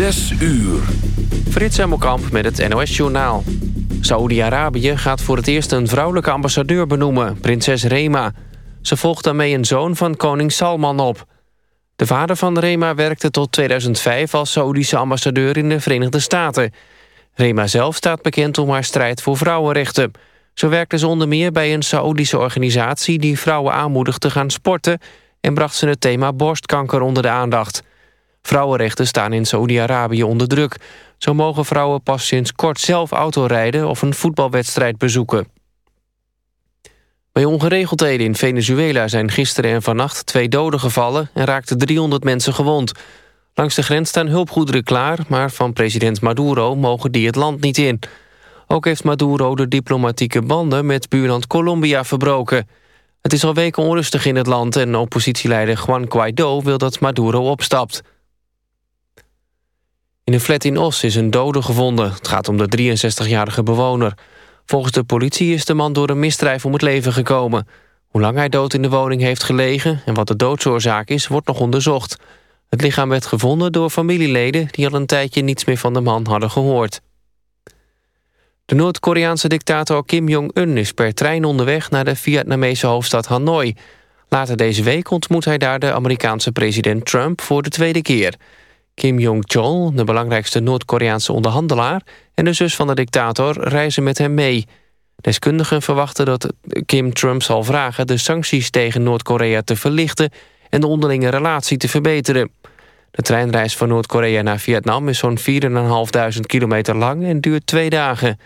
Zes uur. Frits Hemmelkamp met het NOS-journaal. Saoedi-Arabië gaat voor het eerst een vrouwelijke ambassadeur benoemen, prinses Rema. Ze volgt daarmee een zoon van koning Salman op. De vader van Rema werkte tot 2005 als Saoedische ambassadeur in de Verenigde Staten. Rema zelf staat bekend om haar strijd voor vrouwenrechten. Zo werkte ze onder meer bij een Saoedische organisatie... die vrouwen aanmoedigt te gaan sporten... en bracht ze het thema borstkanker onder de aandacht. Vrouwenrechten staan in Saoedi-Arabië onder druk. Zo mogen vrouwen pas sinds kort zelf autorijden... of een voetbalwedstrijd bezoeken. Bij ongeregeldheden in Venezuela zijn gisteren en vannacht twee doden gevallen... en raakten 300 mensen gewond. Langs de grens staan hulpgoederen klaar... maar van president Maduro mogen die het land niet in. Ook heeft Maduro de diplomatieke banden met buurland Colombia verbroken. Het is al weken onrustig in het land... en oppositieleider Juan Guaido wil dat Maduro opstapt. In een flat in Os is een dode gevonden. Het gaat om de 63-jarige bewoner. Volgens de politie is de man door een misdrijf om het leven gekomen. Hoe lang hij dood in de woning heeft gelegen... en wat de doodsoorzaak is, wordt nog onderzocht. Het lichaam werd gevonden door familieleden... die al een tijdje niets meer van de man hadden gehoord. De Noord-Koreaanse dictator Kim Jong-un is per trein onderweg... naar de Vietnamese hoofdstad Hanoi. Later deze week ontmoet hij daar de Amerikaanse president Trump... voor de tweede keer... Kim Jong-chol, de belangrijkste Noord-Koreaanse onderhandelaar... en de zus van de dictator reizen met hem mee. Deskundigen verwachten dat Kim Trump zal vragen... de sancties tegen Noord-Korea te verlichten... en de onderlinge relatie te verbeteren. De treinreis van Noord-Korea naar Vietnam is zo'n 4.500 kilometer lang... en duurt twee dagen.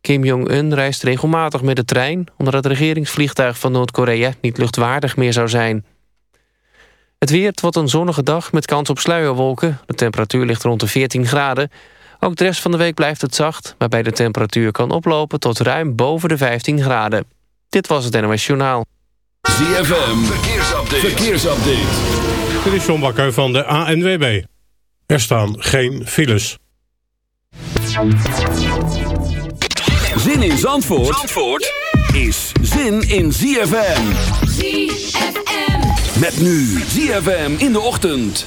Kim Jong-un reist regelmatig met de trein... omdat het regeringsvliegtuig van Noord-Korea niet luchtwaardig meer zou zijn... Het weer, het wordt een zonnige dag met kans op sluierwolken. De temperatuur ligt rond de 14 graden. Ook de rest van de week blijft het zacht... waarbij de temperatuur kan oplopen tot ruim boven de 15 graden. Dit was het NOS Journaal. ZFM, verkeersupdate. verkeersupdate. Dit is John Bakker van de ANWB. Er staan geen files. Zin in Zandvoort, Zandvoort is zin in ZFM. ZFM. Met nu ZFM in de ochtend.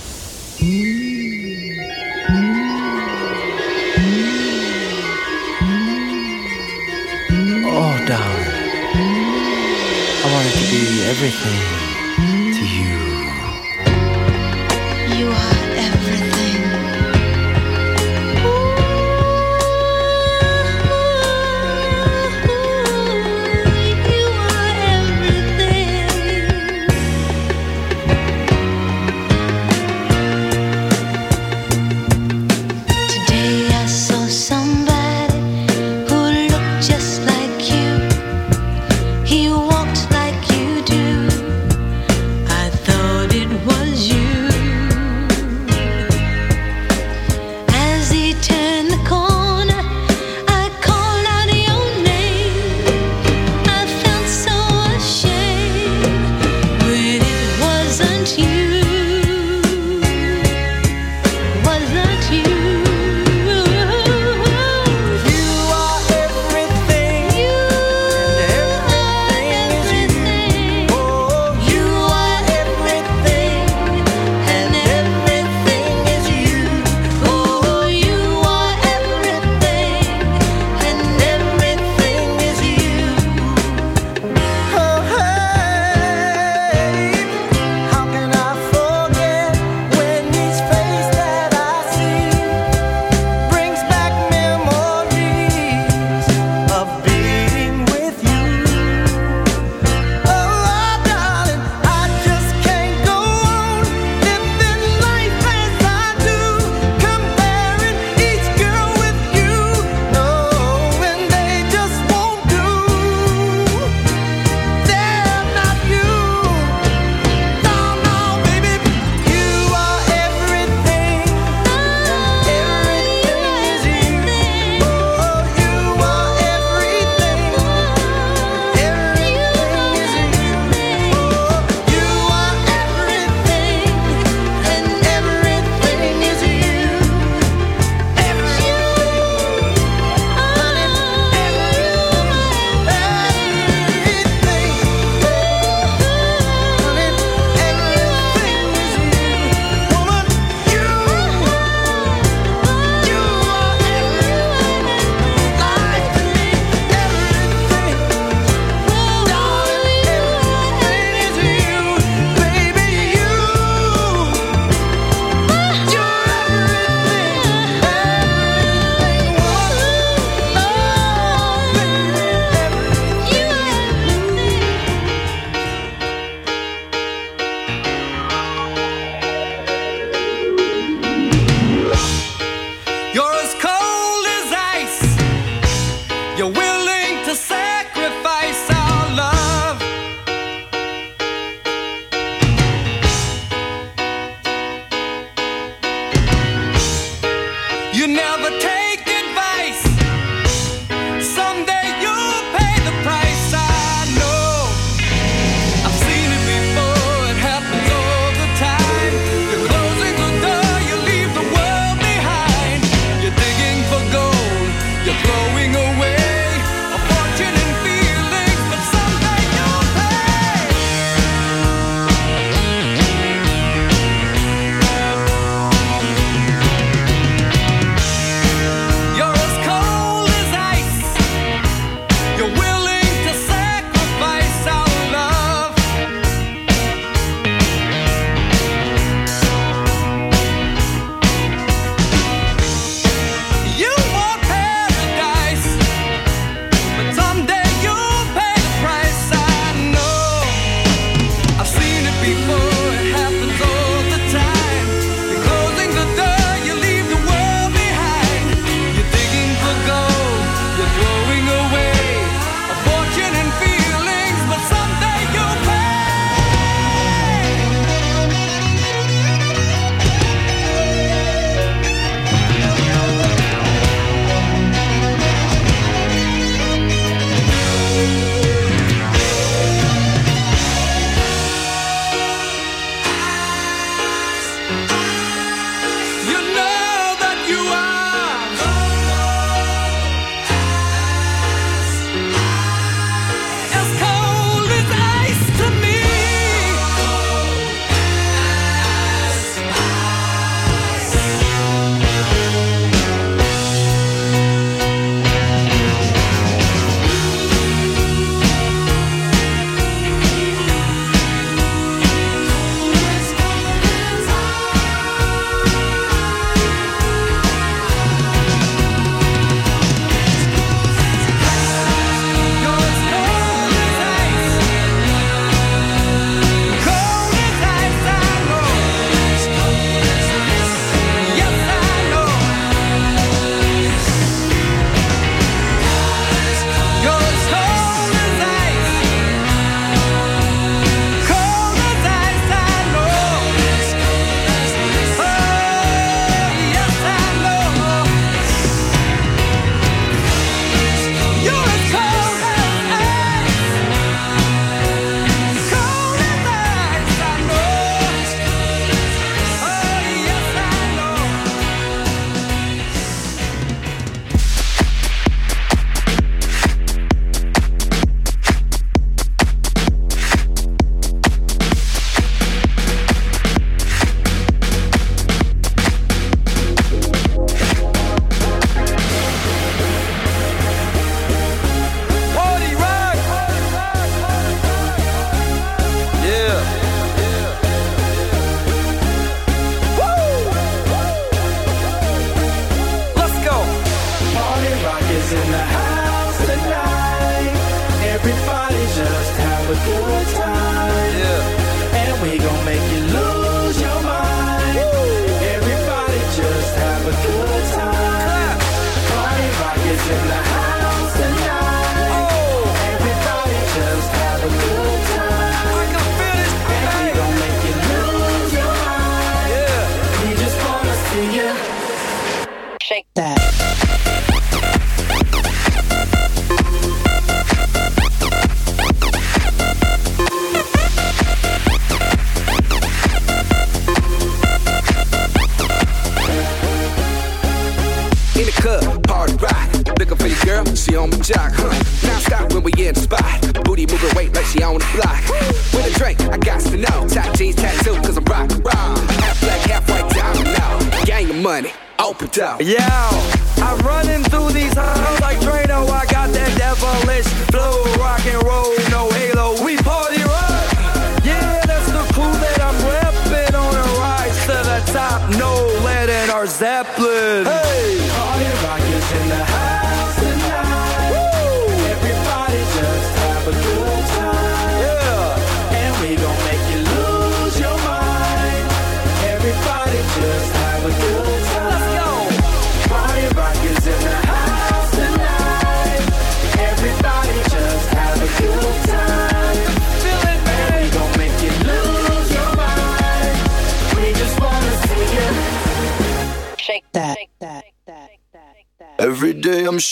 Oh, darling. I wanted to be everything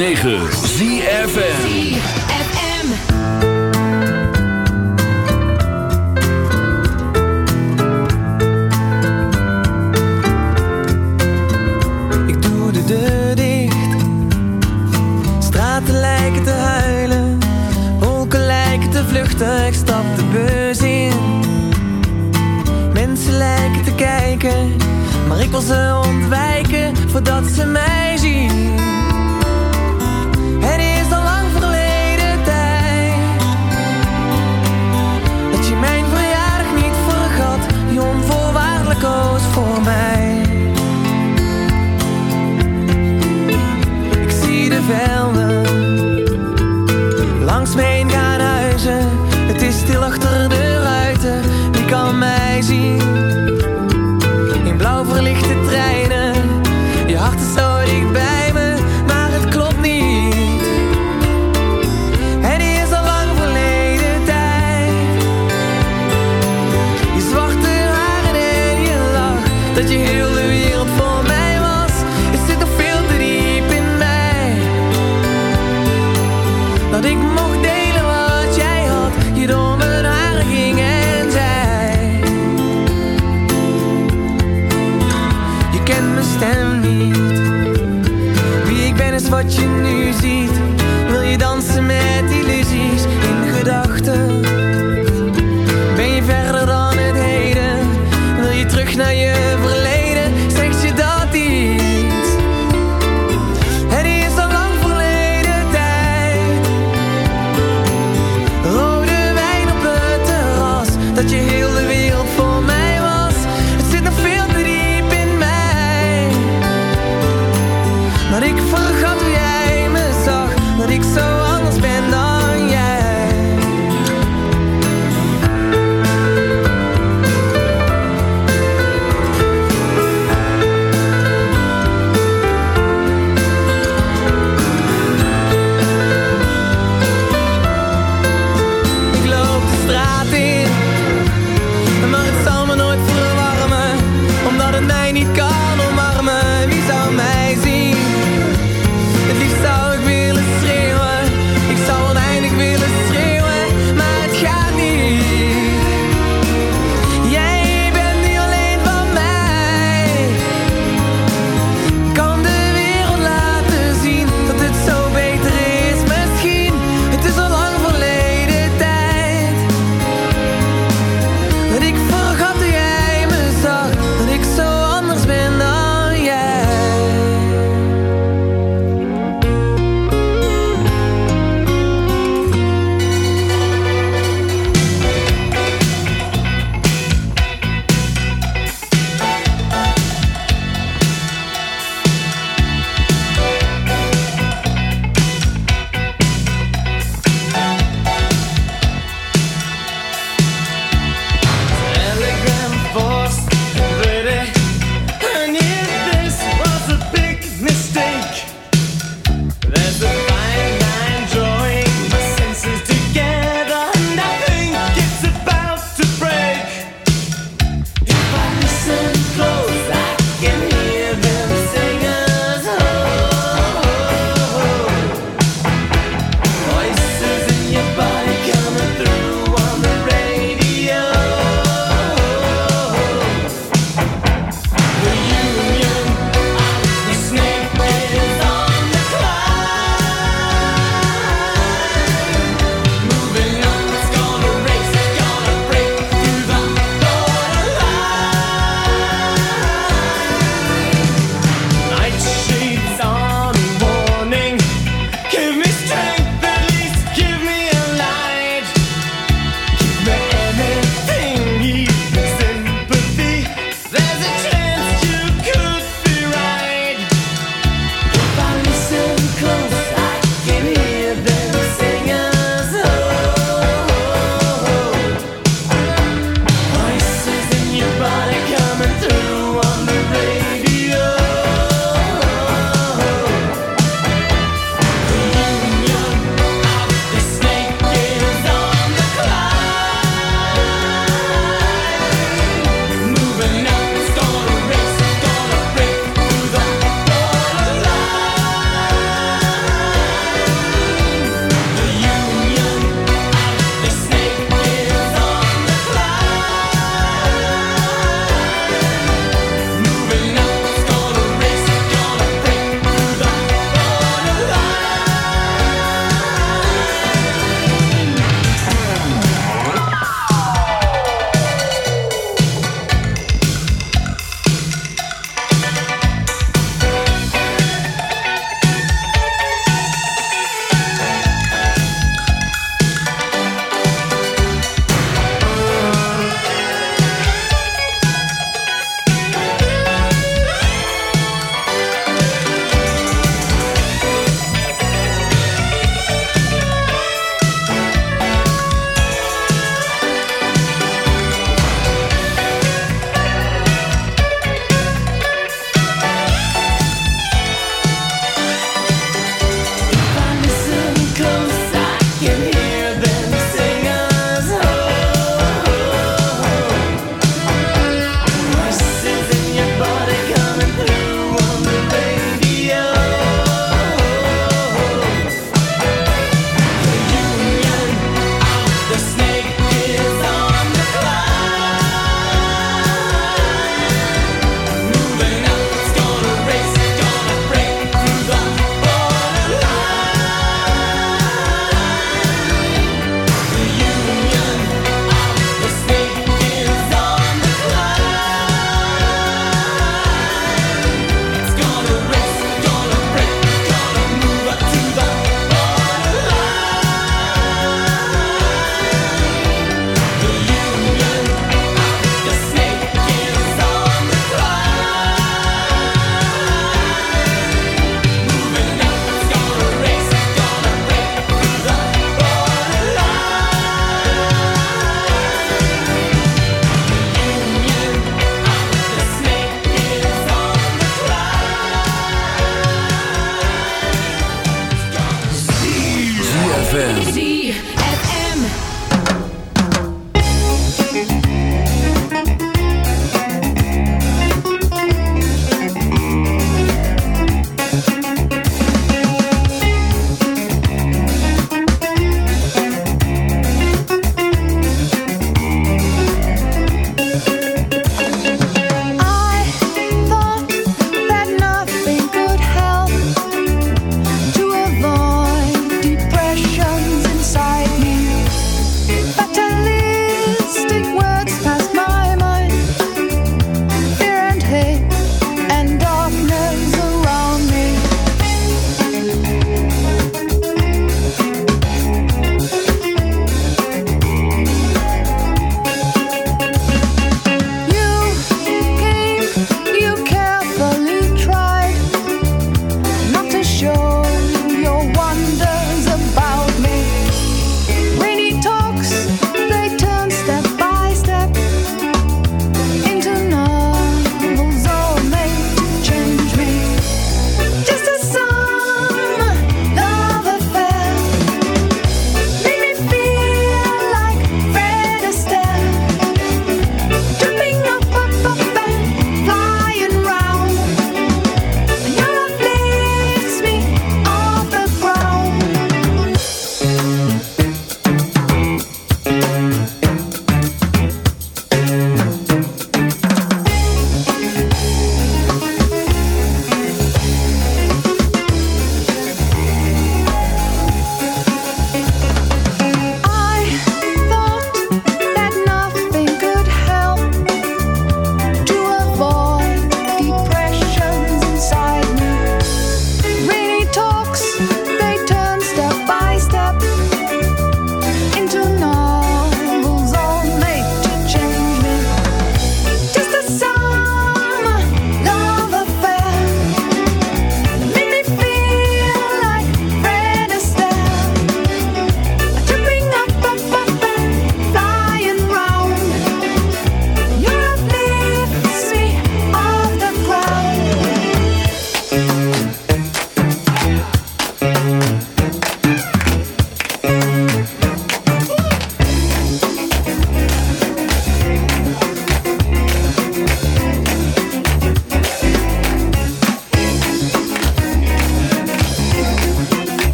9.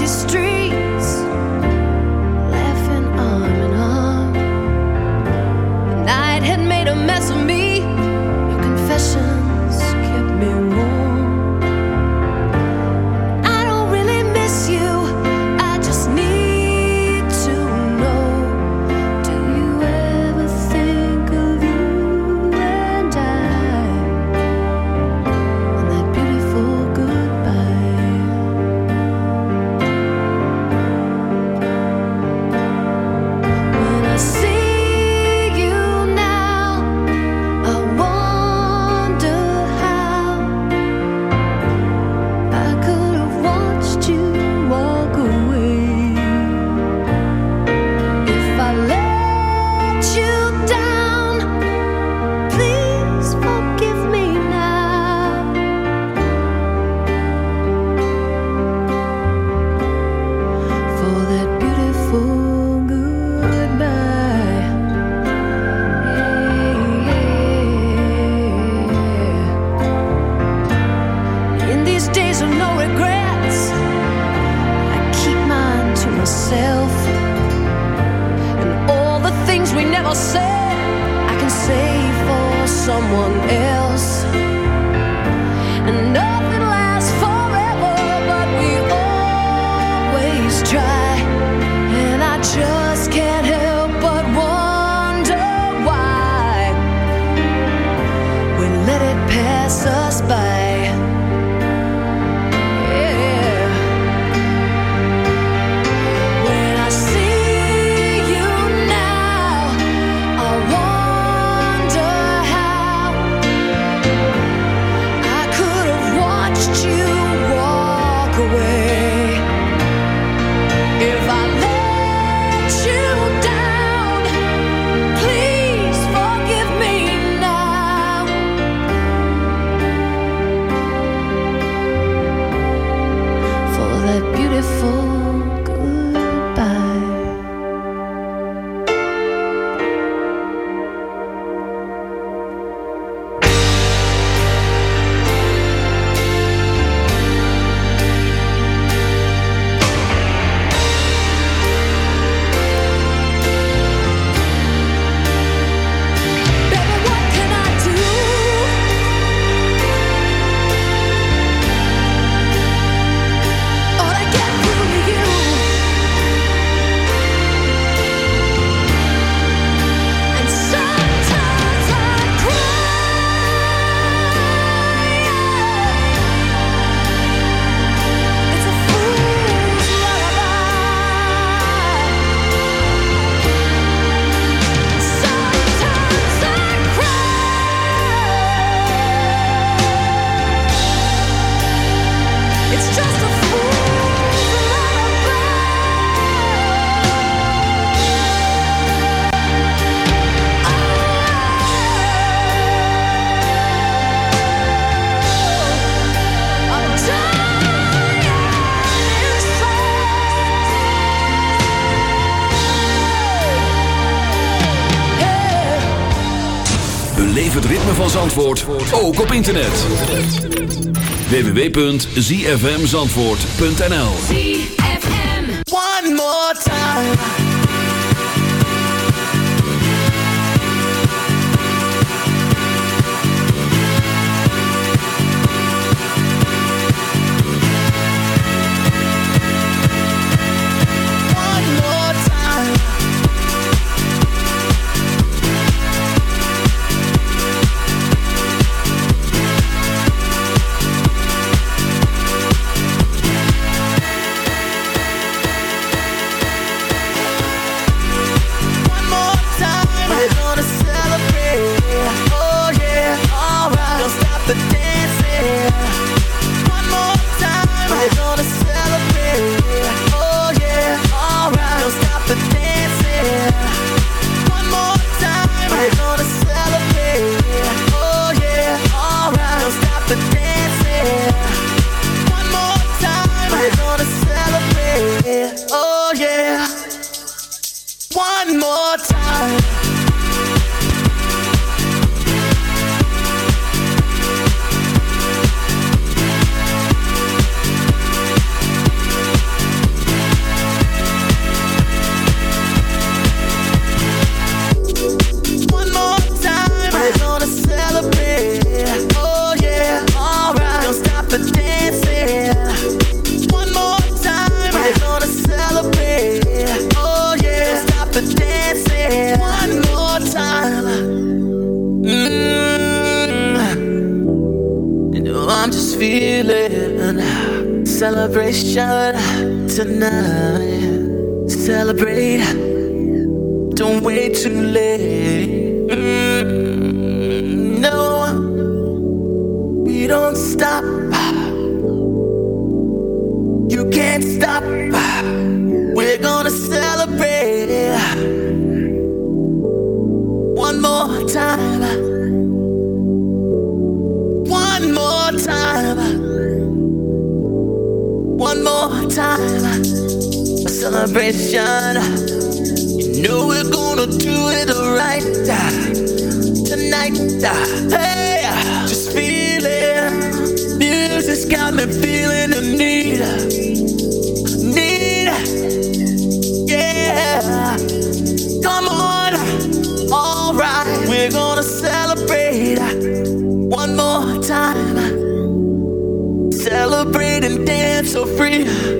History. street Beleef het ritme van Zandvoort, ook op internet. www.zfmzandvoort.nl One more time tonight. Celebrate. Don't wait too late. Mm, no, we don't stop. You can't stop. We're gonna celebrate celebration. You know we're gonna do it right tonight. Hey, just feel it. Music's got me feeling the need, need. Yeah, come on. All right, we're gonna celebrate one more time. Celebrate and dance so free.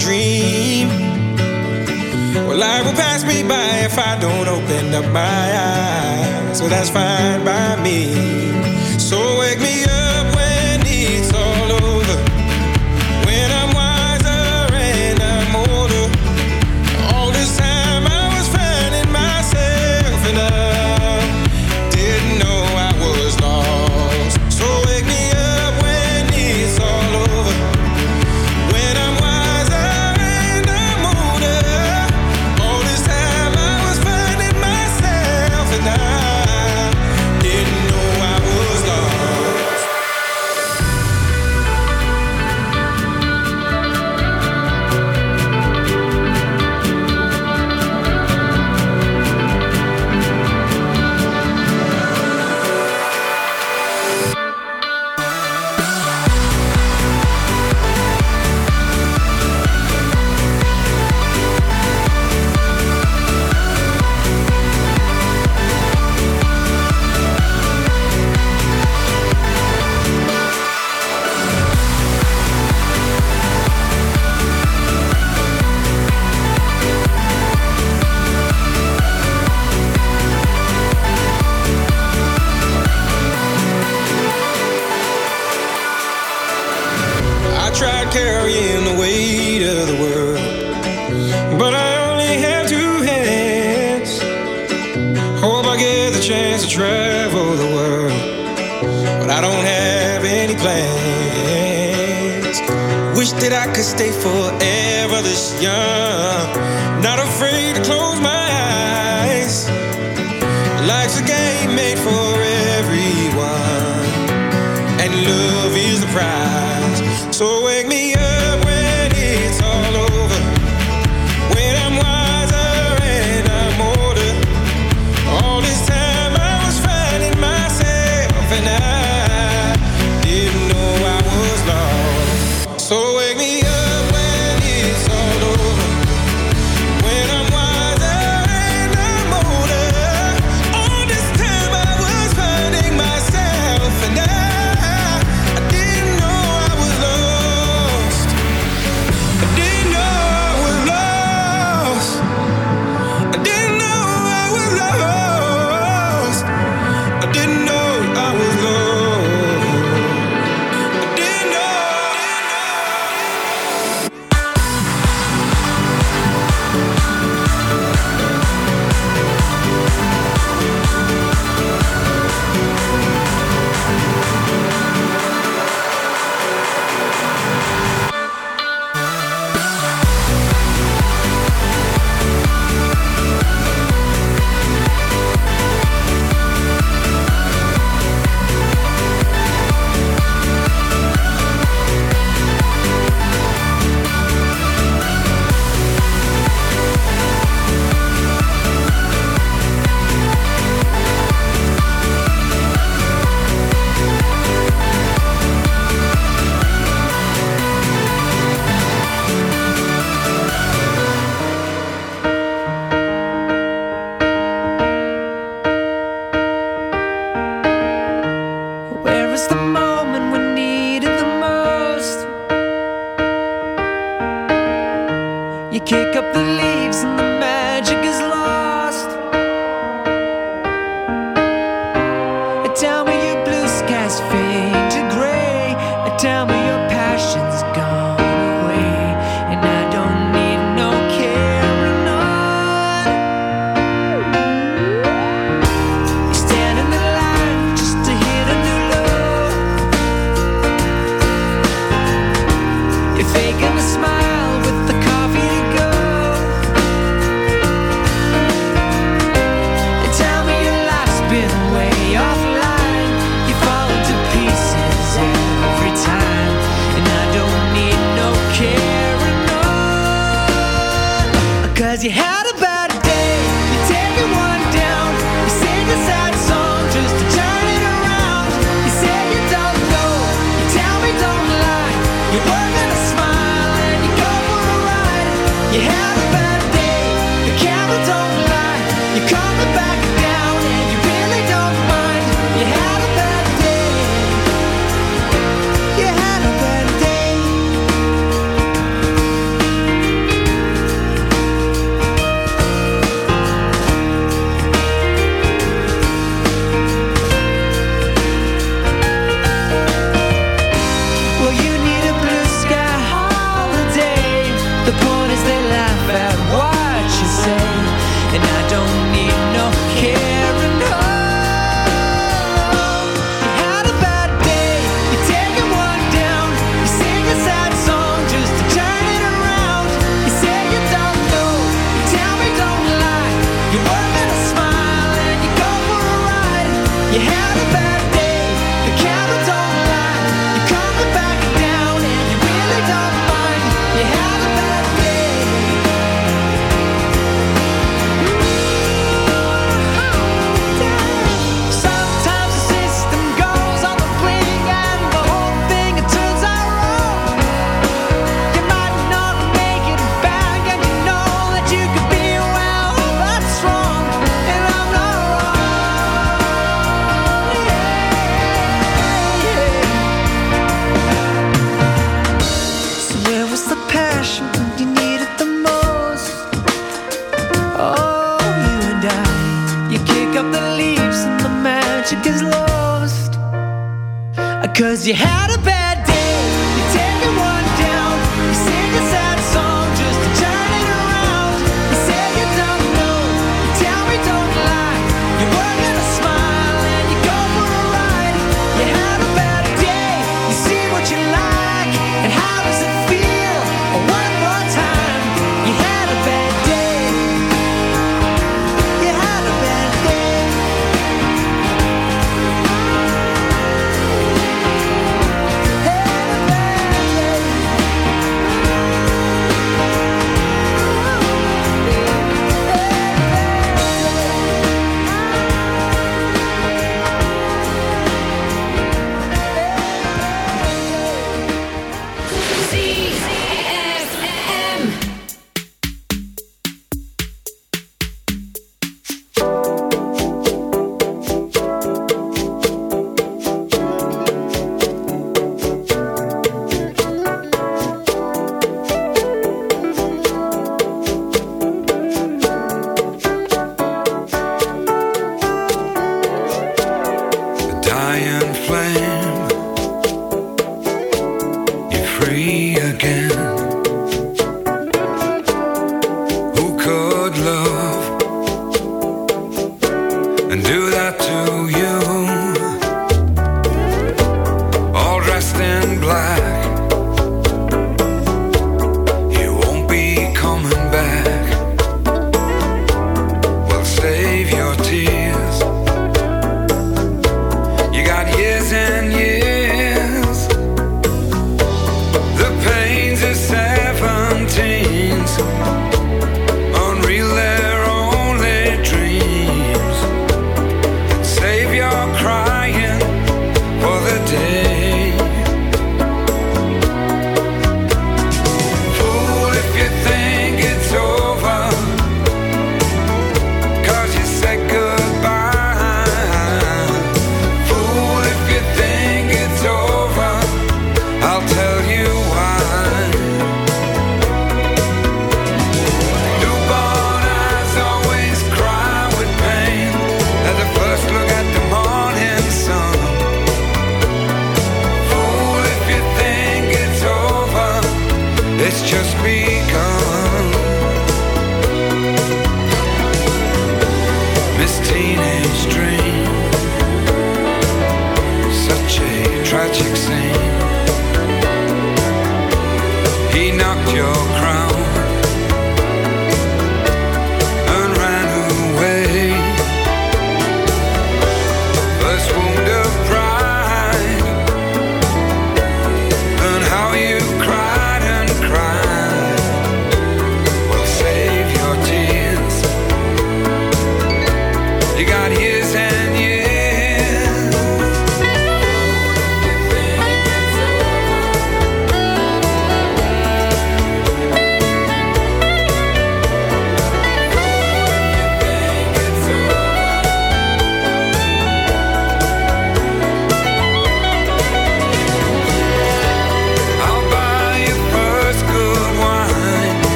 dream. Well, life will pass me by if I don't open up my eyes. So that's fine by me.